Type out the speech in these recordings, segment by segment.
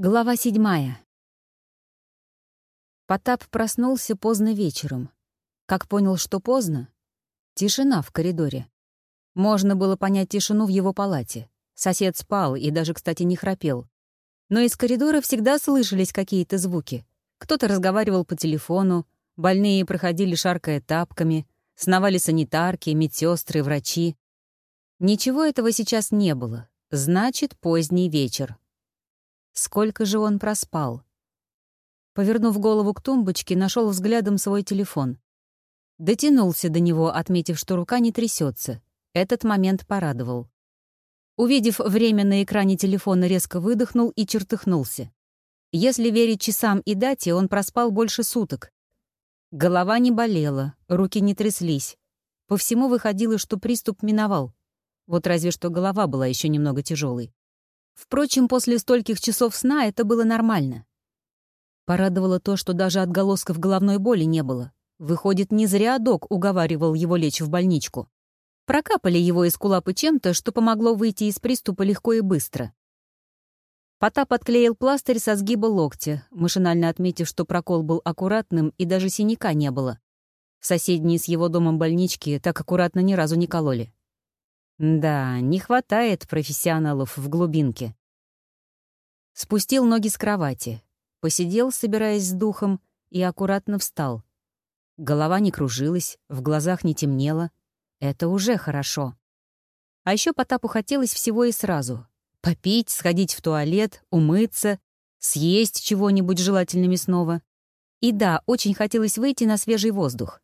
Глава седьмая. Потап проснулся поздно вечером. Как понял, что поздно? Тишина в коридоре. Можно было понять тишину в его палате. Сосед спал и даже, кстати, не храпел. Но из коридора всегда слышались какие-то звуки. Кто-то разговаривал по телефону, больные проходили, шаркая тапками, сновали санитарки, медсестры, врачи. Ничего этого сейчас не было. Значит, поздний вечер. Сколько же он проспал? Повернув голову к тумбочке, нашел взглядом свой телефон. Дотянулся до него, отметив, что рука не трясется. Этот момент порадовал. Увидев время на экране телефона, резко выдохнул и чертыхнулся. Если верить часам и дате, он проспал больше суток. Голова не болела, руки не тряслись. По всему выходило, что приступ миновал. Вот разве что голова была еще немного тяжелой. Впрочем, после стольких часов сна это было нормально. Порадовало то, что даже отголосков головной боли не было. Выходит, не зря док уговаривал его лечь в больничку. Прокапали его из кулапы чем-то, что помогло выйти из приступа легко и быстро. Потап отклеил пластырь со сгиба локтя, машинально отметив, что прокол был аккуратным и даже синяка не было. В соседней с его домом больнички так аккуратно ни разу не кололи. Да, не хватает профессионалов в глубинке. Спустил ноги с кровати, посидел, собираясь с духом, и аккуратно встал. Голова не кружилась, в глазах не темнело. Это уже хорошо. А еще Потапу хотелось всего и сразу. Попить, сходить в туалет, умыться, съесть чего-нибудь желательно мясного. И да, очень хотелось выйти на свежий воздух.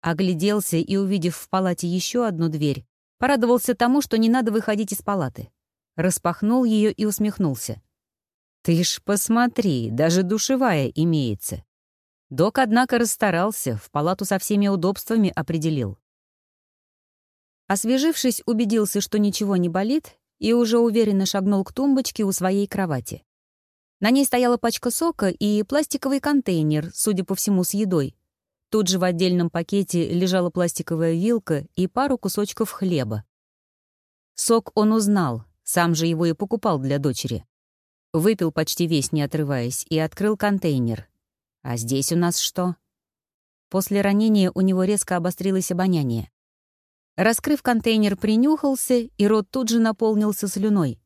Огляделся и, увидев в палате еще одну дверь, Порадовался тому, что не надо выходить из палаты. Распахнул ее и усмехнулся. «Ты ж посмотри, даже душевая имеется». Док, однако, расстарался, в палату со всеми удобствами определил. Освежившись, убедился, что ничего не болит, и уже уверенно шагнул к тумбочке у своей кровати. На ней стояла пачка сока и пластиковый контейнер, судя по всему, с едой. Тут же в отдельном пакете лежала пластиковая вилка и пару кусочков хлеба. Сок он узнал, сам же его и покупал для дочери. Выпил почти весь, не отрываясь, и открыл контейнер. А здесь у нас что? После ранения у него резко обострилось обоняние. Раскрыв контейнер, принюхался, и рот тут же наполнился слюной.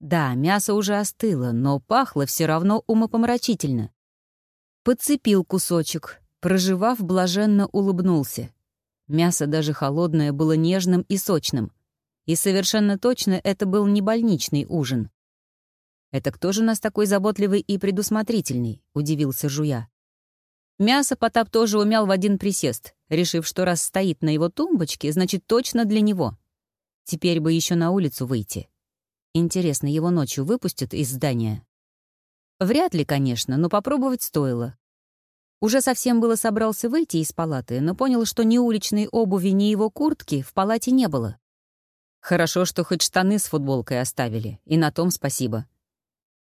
Да, мясо уже остыло, но пахло все равно умопомрачительно. Подцепил кусочек, Проживав, блаженно улыбнулся. Мясо, даже холодное, было нежным и сочным. И совершенно точно это был не больничный ужин. «Это кто же нас такой заботливый и предусмотрительный?» — удивился Жуя. Мясо Потап тоже умял в один присест, решив, что раз стоит на его тумбочке, значит, точно для него. Теперь бы еще на улицу выйти. Интересно, его ночью выпустят из здания? Вряд ли, конечно, но попробовать стоило. Уже совсем было собрался выйти из палаты, но понял, что ни уличной обуви, ни его куртки в палате не было. Хорошо, что хоть штаны с футболкой оставили, и на том спасибо.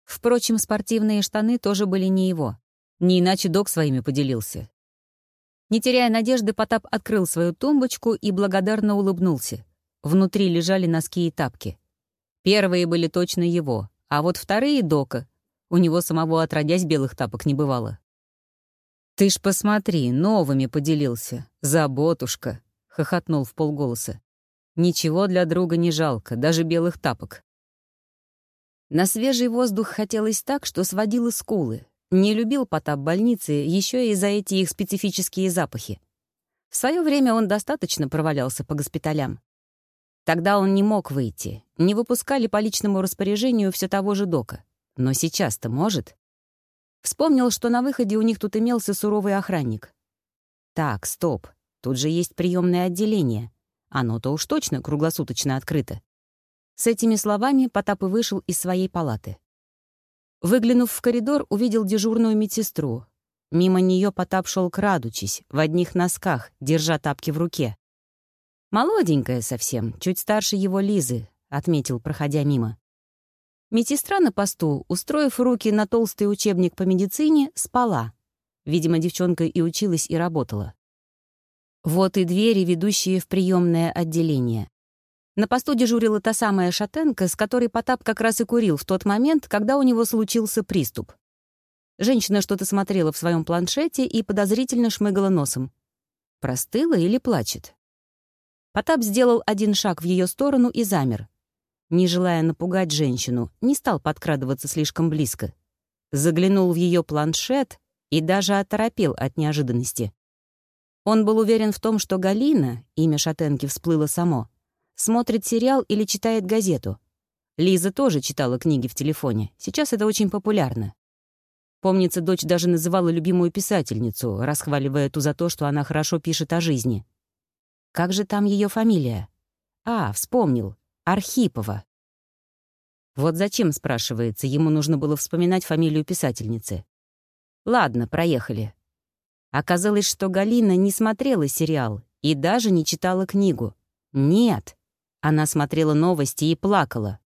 Впрочем, спортивные штаны тоже были не его. Не иначе док своими поделился. Не теряя надежды, Потап открыл свою тумбочку и благодарно улыбнулся. Внутри лежали носки и тапки. Первые были точно его, а вот вторые — дока. У него самого отродясь белых тапок не бывало. «Ты ж посмотри, новыми поделился. Заботушка!» — хохотнул в полголоса. «Ничего для друга не жалко, даже белых тапок». На свежий воздух хотелось так, что сводило скулы. Не любил Потап больницы еще и за эти их специфические запахи. В свое время он достаточно провалялся по госпиталям. Тогда он не мог выйти, не выпускали по личному распоряжению все того же дока. Но сейчас-то может. Вспомнил, что на выходе у них тут имелся суровый охранник. Так, стоп, тут же есть приемное отделение. Оно-то уж точно круглосуточно открыто. С этими словами Потап и вышел из своей палаты. Выглянув в коридор, увидел дежурную медсестру. Мимо нее Потап шел крадучись, в одних носках, держа тапки в руке. «Молоденькая совсем, чуть старше его Лизы», — отметил, проходя мимо. Медсестра на посту, устроив руки на толстый учебник по медицине, спала. Видимо, девчонка и училась, и работала. Вот и двери, ведущие в приемное отделение. На посту дежурила та самая шатенка, с которой Потап как раз и курил в тот момент, когда у него случился приступ. Женщина что-то смотрела в своем планшете и подозрительно шмыгала носом. Простыла или плачет? Потап сделал один шаг в ее сторону и замер. Не желая напугать женщину, не стал подкрадываться слишком близко. Заглянул в ее планшет и даже оторопел от неожиданности. Он был уверен в том, что Галина, имя шатенки всплыло само, смотрит сериал или читает газету. Лиза тоже читала книги в телефоне. Сейчас это очень популярно. Помнится, дочь даже называла любимую писательницу, расхваливая ту за то, что она хорошо пишет о жизни. Как же там ее фамилия? А, вспомнил. Архипова. Вот зачем, спрашивается, ему нужно было вспоминать фамилию писательницы. Ладно, проехали. Оказалось, что Галина не смотрела сериал и даже не читала книгу. Нет, она смотрела новости и плакала.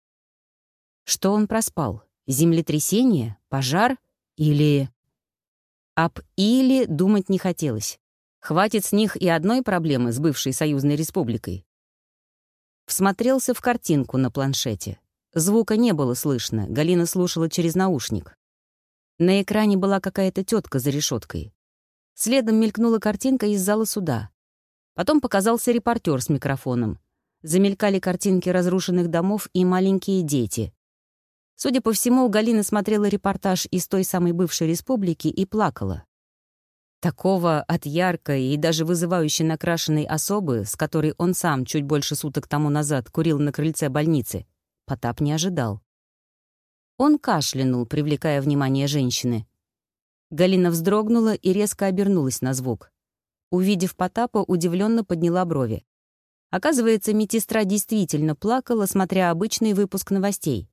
Что он проспал? Землетрясение? Пожар? Или... Об «или» думать не хотелось. Хватит с них и одной проблемы с бывшей союзной республикой. Всмотрелся в картинку на планшете. Звука не было слышно, Галина слушала через наушник. На экране была какая-то тетка за решеткой. Следом мелькнула картинка из зала суда. Потом показался репортер с микрофоном замелькали картинки разрушенных домов и маленькие дети. Судя по всему, Галина смотрела репортаж из той самой бывшей республики и плакала. Такого от яркой и даже вызывающе накрашенной особы, с которой он сам чуть больше суток тому назад курил на крыльце больницы, Потап не ожидал. Он кашлянул, привлекая внимание женщины. Галина вздрогнула и резко обернулась на звук. Увидев Потапа, удивленно подняла брови. Оказывается, медсестра действительно плакала, смотря обычный выпуск новостей.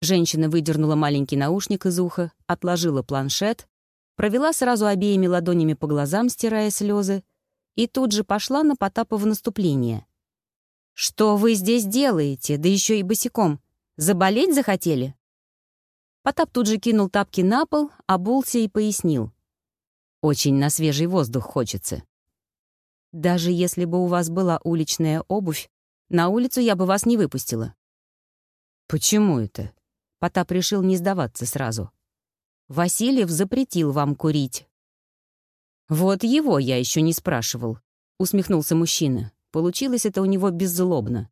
Женщина выдернула маленький наушник из уха, отложила планшет, провела сразу обеими ладонями по глазам, стирая слезы, и тут же пошла на Потапа в наступление. «Что вы здесь делаете? Да еще и босиком. Заболеть захотели?» Потап тут же кинул тапки на пол, обулся и пояснил. «Очень на свежий воздух хочется. Даже если бы у вас была уличная обувь, на улицу я бы вас не выпустила». «Почему это?» Потап решил не сдаваться сразу. «Васильев запретил вам курить». «Вот его я еще не спрашивал», — усмехнулся мужчина. Получилось это у него беззлобно.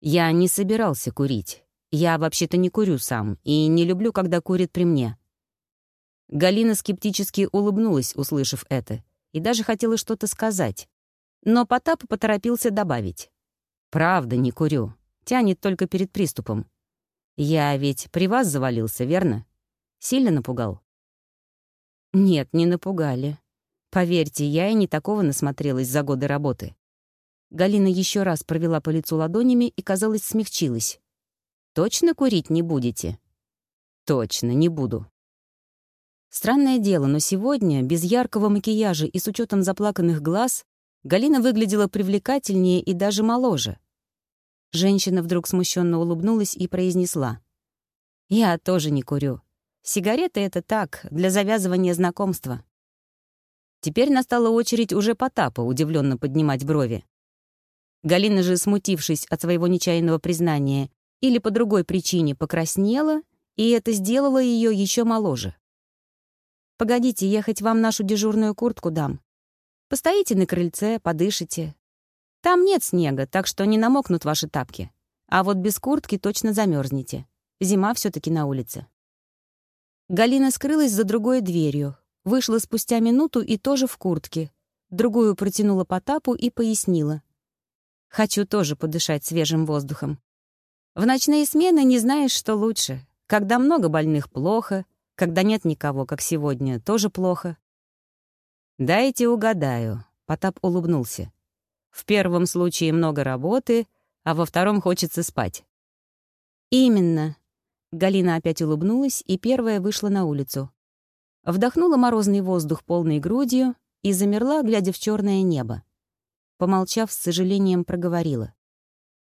«Я не собирался курить. Я вообще-то не курю сам и не люблю, когда курят при мне». Галина скептически улыбнулась, услышав это, и даже хотела что-то сказать. Но Потап поторопился добавить. «Правда, не курю. Тянет только перед приступом. Я ведь при вас завалился, верно? Сильно напугал?» «Нет, не напугали. Поверьте, я и не такого насмотрелась за годы работы». Галина еще раз провела по лицу ладонями и, казалось, смягчилась. «Точно курить не будете?» «Точно, не буду», Странное дело, но сегодня, без яркого макияжа и с учетом заплаканных глаз, Галина выглядела привлекательнее и даже моложе. Женщина вдруг смущенно улыбнулась и произнесла. «Я тоже не курю. Сигареты — это так, для завязывания знакомства». Теперь настала очередь уже Потапа удивленно поднимать брови. Галина же, смутившись от своего нечаянного признания или по другой причине, покраснела, и это сделало ее еще моложе. Погодите, ехать вам нашу дежурную куртку дам. Постоите на крыльце, подышите. Там нет снега, так что не намокнут ваши тапки. А вот без куртки точно замерзнете. Зима все таки на улице. Галина скрылась за другой дверью, вышла спустя минуту и тоже в куртке. Другую протянула по тапу и пояснила. «Хочу тоже подышать свежим воздухом. В ночные смены не знаешь, что лучше. Когда много больных — плохо, когда нет никого, как сегодня, тоже плохо. «Дайте угадаю», — Потап улыбнулся. «В первом случае много работы, а во втором хочется спать». «Именно». Галина опять улыбнулась и первая вышла на улицу. Вдохнула морозный воздух полной грудью и замерла, глядя в черное небо. Помолчав, с сожалением проговорила.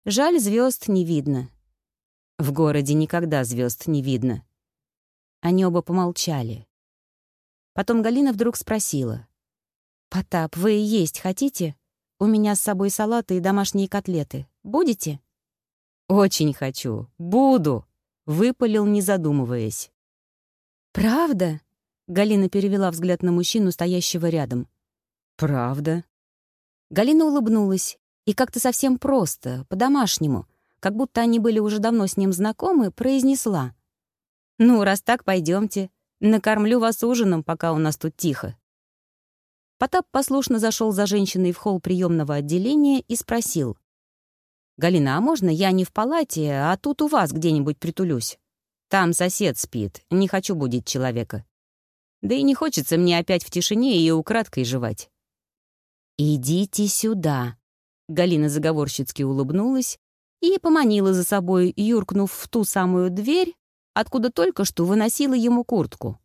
«Жаль, звезд не видно». «В городе никогда звезд не видно», они оба помолчали. Потом Галина вдруг спросила. «Потап, вы есть хотите? У меня с собой салаты и домашние котлеты. Будете?» «Очень хочу. Буду», — выпалил, не задумываясь. «Правда?» — Галина перевела взгляд на мужчину, стоящего рядом. «Правда?» Галина улыбнулась. И как-то совсем просто, по-домашнему, как будто они были уже давно с ним знакомы, произнесла. «Ну, раз так, пойдемте. Накормлю вас ужином, пока у нас тут тихо». Потап послушно зашел за женщиной в холл приемного отделения и спросил. «Галина, а можно я не в палате, а тут у вас где-нибудь притулюсь? Там сосед спит, не хочу будить человека. Да и не хочется мне опять в тишине и украдкой жевать». «Идите сюда», — Галина заговорщицки улыбнулась и поманила за собой, юркнув в ту самую дверь, откуда только что выносила ему куртку.